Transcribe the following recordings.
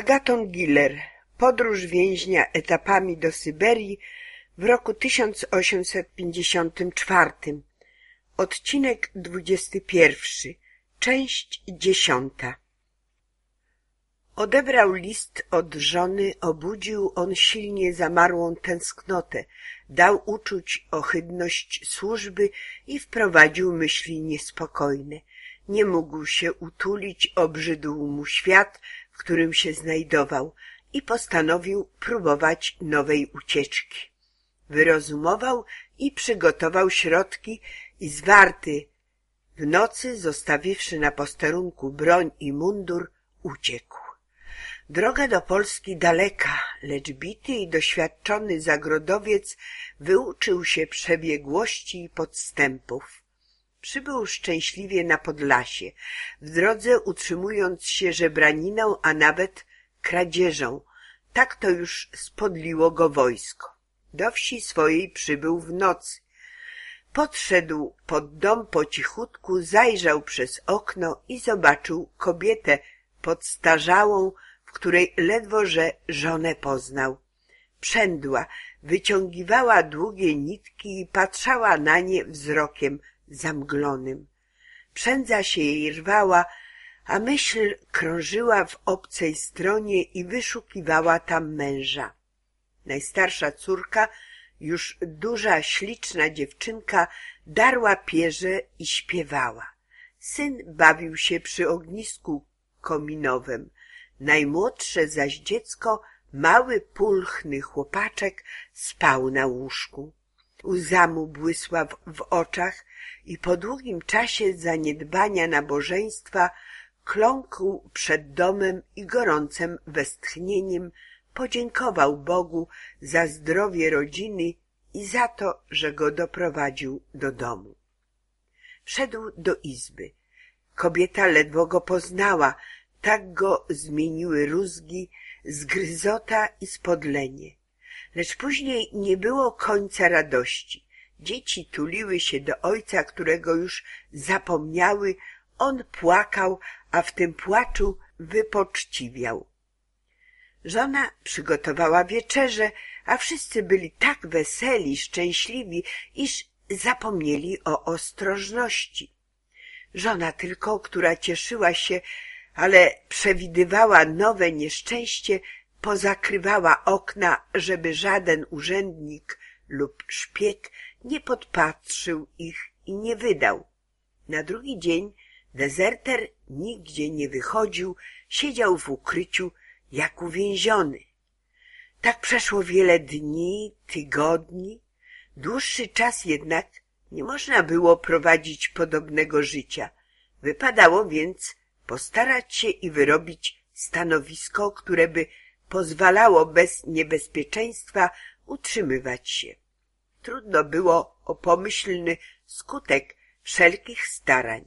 Agaton Giller Podróż więźnia etapami do Syberii w roku 1854 Odcinek 21 Część dziesiąta Odebrał list od żony, obudził on silnie zamarłą tęsknotę, dał uczuć ohydność służby i wprowadził myśli niespokojne. Nie mógł się utulić, obrzydł mu świat, w którym się znajdował i postanowił próbować nowej ucieczki. Wyrozumował i przygotował środki i zwarty w nocy, zostawiwszy na posterunku broń i mundur, uciekł. Droga do Polski daleka, lecz bity i doświadczony zagrodowiec wyuczył się przebiegłości i podstępów. Przybył szczęśliwie na Podlasie, w drodze utrzymując się żebraniną, a nawet kradzieżą. Tak to już spodliło go wojsko. Do wsi swojej przybył w nocy. Podszedł pod dom po cichutku, zajrzał przez okno i zobaczył kobietę podstarzałą, w której ledwo że żonę poznał. Przędła, wyciągiwała długie nitki i patrzała na nie wzrokiem zamglonym. Przędza się jej rwała, a myśl krążyła w obcej stronie i wyszukiwała tam męża. Najstarsza córka, już duża, śliczna dziewczynka, darła pierze i śpiewała. Syn bawił się przy ognisku kominowym. Najmłodsze zaś dziecko, mały, pulchny chłopaczek, spał na łóżku. Łza mu błysła w, oczach i po długim czasie zaniedbania nabożeństwa kląkł przed domem i gorącem westchnieniem podziękował Bogu za zdrowie rodziny i za to, że go doprowadził do domu. Wszedł do izby. Kobieta ledwo go poznała, tak go zmieniły rózgi, zgryzota i spodlenie. Lecz później nie było końca radości. Dzieci tuliły się do ojca, którego już zapomniały, on płakał, a w tym płaczu wypoczciwiał. Żona przygotowała wieczerze, a wszyscy byli tak weseli, szczęśliwi, iż zapomnieli o ostrożności. Żona tylko, która cieszyła się, ale przewidywała nowe nieszczęście, pozakrywała okna, żeby żaden urzędnik lub szpieg nie podpatrzył ich i nie wydał. Na drugi dzień dezerter nigdzie nie wychodził, siedział w ukryciu jak uwięziony. Tak przeszło wiele dni, tygodni. Dłuższy czas jednak nie można było prowadzić podobnego życia. Wypadało więc postarać się i wyrobić stanowisko, które by pozwalało bez niebezpieczeństwa utrzymywać się. Trudno było o pomyślny skutek wszelkich starań.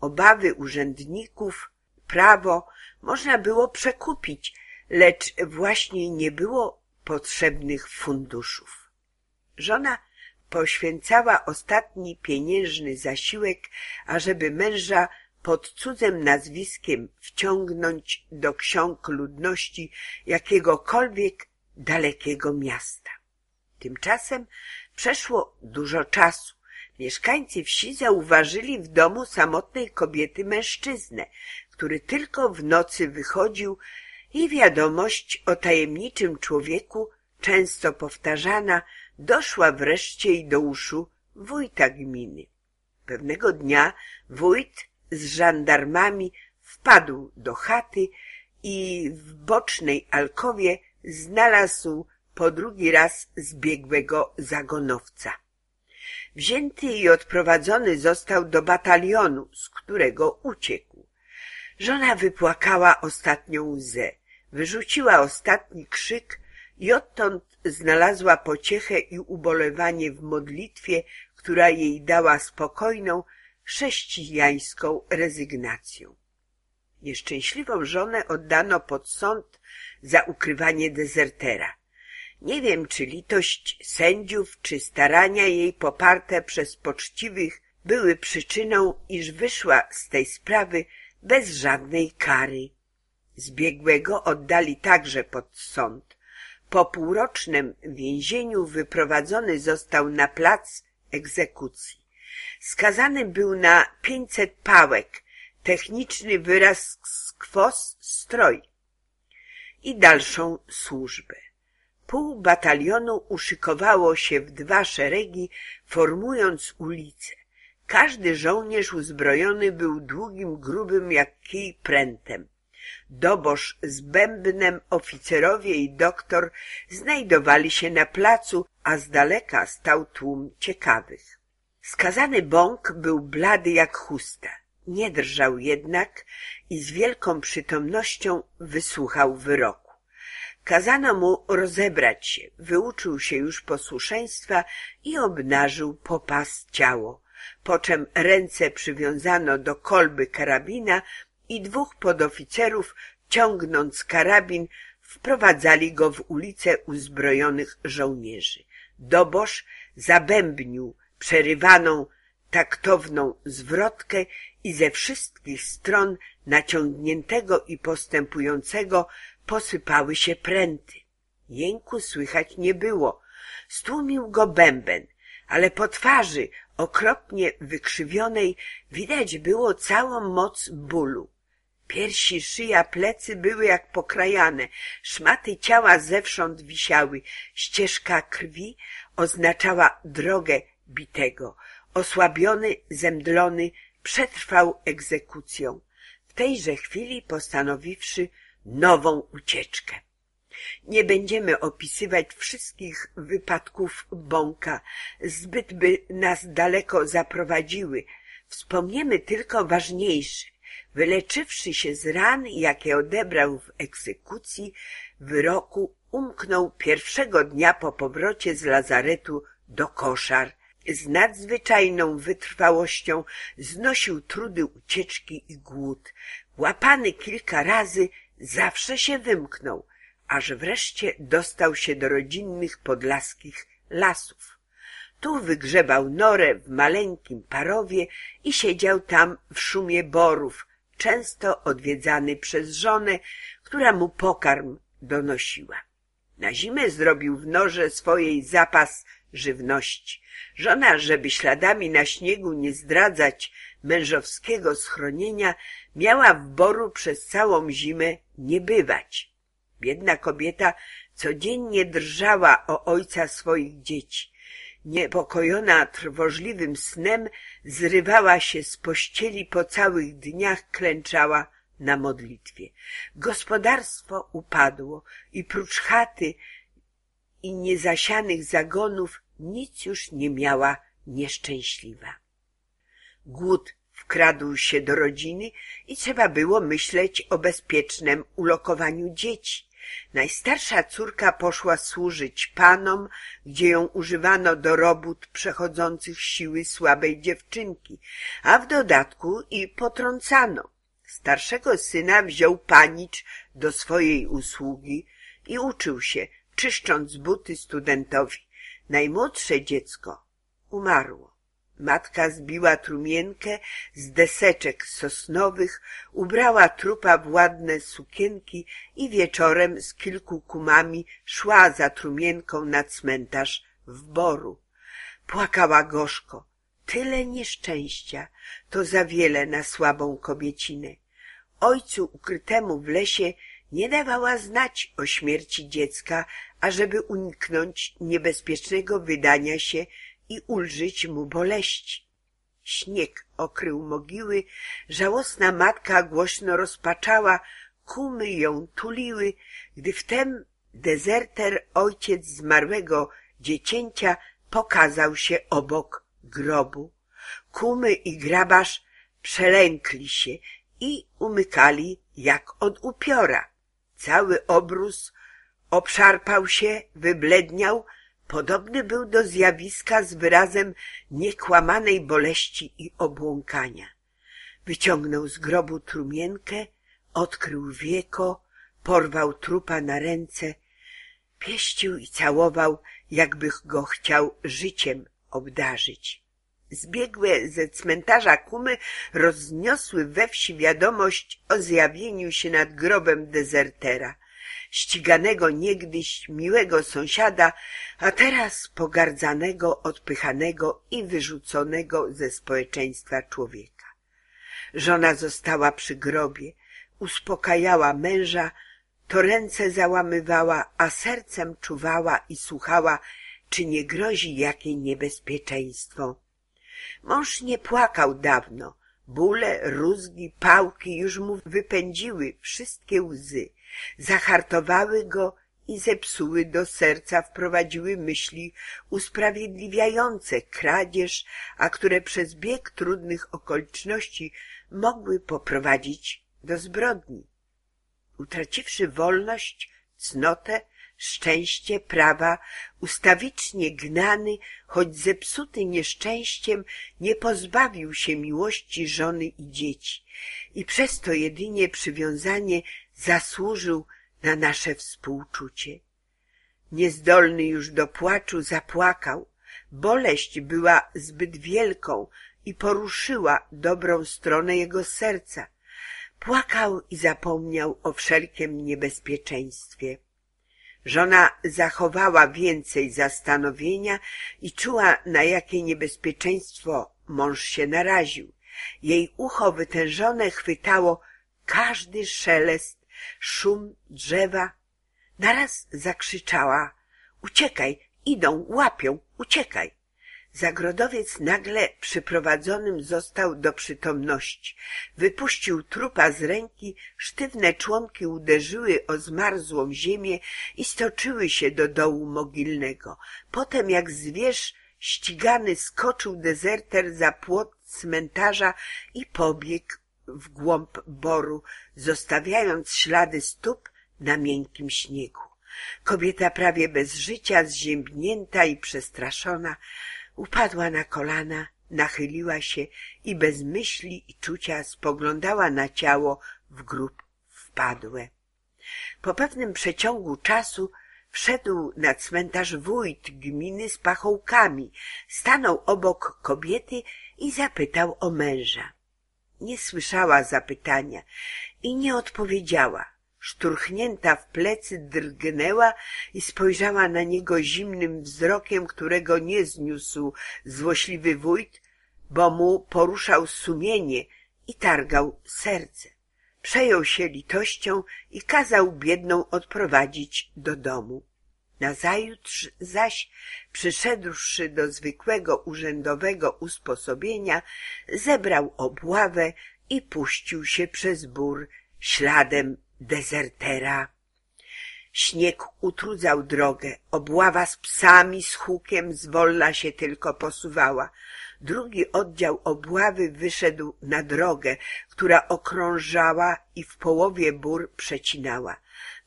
Obawy urzędników, prawo można było przekupić, lecz właśnie nie było potrzebnych funduszów. Żona poświęcała ostatni pieniężny zasiłek, ażeby męża pod cudzym nazwiskiem wciągnąć do ksiąg ludności jakiegokolwiek dalekiego miasta. Tymczasem przeszło dużo czasu. Mieszkańcy wsi zauważyli w domu samotnej kobiety mężczyznę, który tylko w nocy wychodził i wiadomość o tajemniczym człowieku, często powtarzana, doszła wreszcie i do uszu wójta gminy. Pewnego dnia wójt z żandarmami wpadł do chaty i w bocznej alkowie znalazł po drugi raz zbiegłego zagonowca. Wzięty i odprowadzony został do batalionu, z którego uciekł. Żona wypłakała ostatnią łzę, wyrzuciła ostatni krzyk i odtąd znalazła pociechę i ubolewanie w modlitwie, która jej dała spokojną, chrześcijańską rezygnację. Nieszczęśliwą żonę oddano pod sąd za ukrywanie dezertera. Nie wiem, czy litość sędziów, czy starania jej poparte przez poczciwych były przyczyną, iż wyszła z tej sprawy bez żadnej kary. Zbiegłego oddali także pod sąd. Po półrocznym więzieniu wyprowadzony został na plac egzekucji. Skazany był na pięćset pałek, techniczny wyraz skwas stroj i dalszą służbę. Pół batalionu uszykowało się w dwa szeregi, formując ulicę. Każdy żołnierz uzbrojony był długim, grubym jak kij prętem. Dobosz z bębnem, oficerowie i doktor znajdowali się na placu, a z daleka stał tłum ciekawych. Skazany bąk był blady jak chusta. Nie drżał jednak i z wielką przytomnością wysłuchał wyroku. Kazano mu rozebrać się, wyuczył się już posłuszeństwa i obnażył popas ciało, po czym ręce przywiązano do kolby karabina i dwóch podoficerów, ciągnąc karabin, wprowadzali go w ulicę uzbrojonych żołnierzy. Dobosz zabębnił przerywaną taktowną zwrotkę i ze wszystkich stron naciągniętego i postępującego posypały się pręty. Jęku słychać nie było. Stłumił go bęben, ale po twarzy okropnie wykrzywionej widać było całą moc bólu. Piersi, szyja, plecy były jak pokrajane, szmaty ciała zewsząd wisiały, ścieżka krwi oznaczała drogę bitego. Osłabiony, zemdlony, przetrwał egzekucją, w tejże chwili postanowiwszy nową ucieczkę. Nie będziemy opisywać wszystkich wypadków bąka, zbyt by nas daleko zaprowadziły. Wspomniemy tylko ważniejszy. Wyleczywszy się z ran, jakie odebrał w egzekucji, wyroku umknął pierwszego dnia po powrocie z lazaretu do koszar. Z nadzwyczajną wytrwałością znosił trudy ucieczki i głód. Łapany kilka razy, zawsze się wymknął, aż wreszcie dostał się do rodzinnych podlaskich lasów. Tu wygrzebał norę w maleńkim parowie i siedział tam w szumie borów, często odwiedzany przez żonę, która mu pokarm donosiła. Na zimę zrobił w norze swojej zapas żywności. Żona, żeby śladami na śniegu nie zdradzać mężowskiego schronienia, miała w boru przez całą zimę nie bywać. Biedna kobieta codziennie drżała o ojca swoich dzieci. Niepokojona trwożliwym snem, zrywała się z pościeli po całych dniach klęczała na modlitwie. Gospodarstwo upadło i prócz chaty i niezasianych zagonów nic już nie miała nieszczęśliwa. Głód wkradł się do rodziny i trzeba było myśleć o bezpiecznym ulokowaniu dzieci. Najstarsza córka poszła służyć panom, gdzie ją używano do robót przechodzących siły słabej dziewczynki, a w dodatku i potrącano. Starszego syna wziął panicz do swojej usługi i uczył się, czyszcząc buty studentowi. Najmłodsze dziecko umarło. Matka zbiła trumienkę z deseczek sosnowych, ubrała trupa w ładne sukienki i wieczorem z kilku kumami szła za trumienką na cmentarz w Boru. Płakała gorzko. Tyle nieszczęścia, to za wiele na słabą kobiecinę. Ojcu ukrytemu w lesie nie dawała znać o śmierci dziecka, ażeby uniknąć niebezpiecznego wydania się i ulżyć mu boleści. Śnieg okrył mogiły, żałosna matka głośno rozpaczała, kumy ją tuliły, gdy wtem dezerter ojciec zmarłego dziecięcia pokazał się obok grobu. Kumy i grabarz przelękli się i umykali jak od upiora. Cały obrus obszarpał się, wybledniał, podobny był do zjawiska z wyrazem niekłamanej boleści i obłąkania. Wyciągnął z grobu trumienkę, odkrył wieko, porwał trupa na ręce, pieścił i całował, jakby go chciał życiem obdarzyć. zbiegłe ze cmentarza kumy rozniosły we wsi wiadomość o zjawieniu się nad grobem dezertera, ściganego niegdyś miłego sąsiada, a teraz pogardzanego, odpychanego i wyrzuconego ze społeczeństwa człowieka. Żona została przy grobie, uspokajała męża, to ręce załamywała, a sercem czuwała i słuchała, czy nie grozi jakie niebezpieczeństwo. Mąż nie płakał dawno. Bóle, rózgi, pałki już mu wypędziły wszystkie łzy. Zahartowały go i zepsuły do serca, wprowadziły myśli usprawiedliwiające kradzież, a które przez bieg trudnych okoliczności mogły poprowadzić do zbrodni. Utraciwszy wolność, cnotę, szczęście prawa, ustawicznie gnany, choć zepsuty nieszczęściem, nie pozbawił się miłości żony i dzieci i przez to jedynie przywiązanie zasłużył na nasze współczucie. Niezdolny już do płaczu zapłakał, boleść była zbyt wielką i poruszyła dobrą stronę jego serca. Płakał i zapomniał o wszelkiem niebezpieczeństwie. Żona zachowała więcej zastanowienia i czuła, na jakie niebezpieczeństwo mąż się naraził. Jej ucho wytężone chwytało każdy szelest, szum drzewa. Naraz zakrzyczała — uciekaj, idą, łapią, uciekaj! Zagrodowiec nagle przyprowadzonym został do przytomności. Wypuścił trupa z ręki, sztywne członki uderzyły o zmarzłą ziemię i stoczyły się do dołu mogilnego. Potem jak zwierz ścigany skoczył dezerter za płot cmentarza i pobiegł w głąb boru, zostawiając ślady stóp na miękkim śniegu. Kobieta prawie bez życia, zziębnięta i przestraszona, Upadła na kolana, nachyliła się i bez myśli i czucia spoglądała na ciało w grób wpadłe. Po pewnym przeciągu czasu wszedł na cmentarz wójt gminy z pachołkami, stanął obok kobiety i zapytał o męża. Nie słyszała zapytania i nie odpowiedziała szturchnięta w plecy drgnęła i spojrzała na niego zimnym wzrokiem, którego nie zniósł złośliwy wójt, bo mu poruszał sumienie i targał serce. Przejął się litością i kazał biedną odprowadzić do domu. Nazajutrz zaś, przyszedłszy do zwykłego urzędowego usposobienia, zebrał obławę i puścił się przez bór śladem dezertera. Śnieg utrudzał drogę, obława z psami, z hukiem zwolna się tylko posuwała. Drugi oddział obławy wyszedł na drogę, która okrążała i w połowie bór przecinała.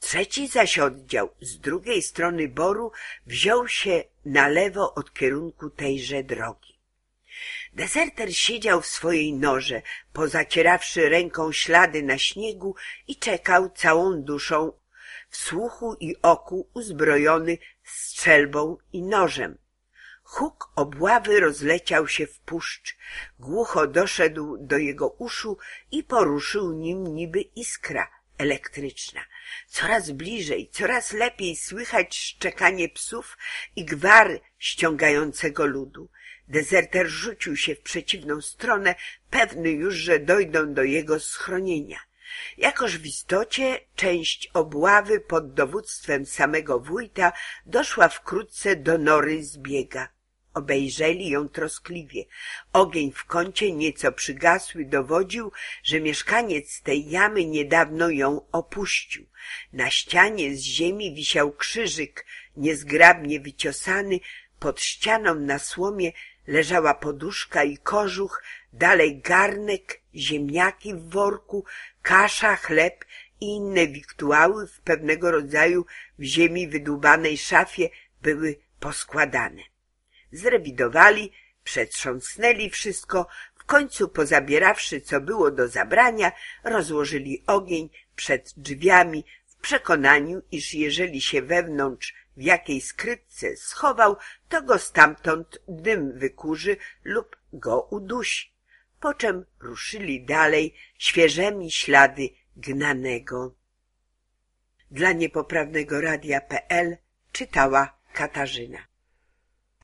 Trzeci zaś oddział z drugiej strony boru wziął się na lewo od kierunku tejże drogi. Dezerter siedział w swojej norze, pozacierawszy ręką ślady na śniegu i czekał całą duszą, w słuchu i oku uzbrojony strzelbą i nożem. Huk obławy rozleciał się w puszcz, głucho doszedł do jego uszu i poruszył nim niby iskra elektryczna. Coraz bliżej, coraz lepiej słychać szczekanie psów i gwar ściągającego ludu. Dezerter rzucił się w przeciwną stronę, pewny już, że dojdą do jego schronienia. Jakoż w istocie część obławy pod dowództwem samego wójta doszła wkrótce do nory zbiega. Obejrzeli ją troskliwie. Ogień w kącie nieco przygasły dowodził, że mieszkaniec tej jamy niedawno ją opuścił. Na ścianie z ziemi wisiał krzyżyk, niezgrabnie wyciosany, pod ścianą na słomie leżała poduszka i kożuch, dalej garnek, ziemniaki w worku, kasza, chleb i inne wiktuały w pewnego rodzaju w ziemi wydłubanej szafie były poskładane. Zrewidowali, przetrząsnęli wszystko, w końcu pozabierawszy, co było do zabrania, rozłożyli ogień przed drzwiami w przekonaniu, iż jeżeli się wewnątrz w jakiej skrytce schował, to go stamtąd dym wykurzy lub go udusi, po czym ruszyli dalej świeżemi ślady gnanego. Dla niepoprawnego radia.pl czytała Katarzyna.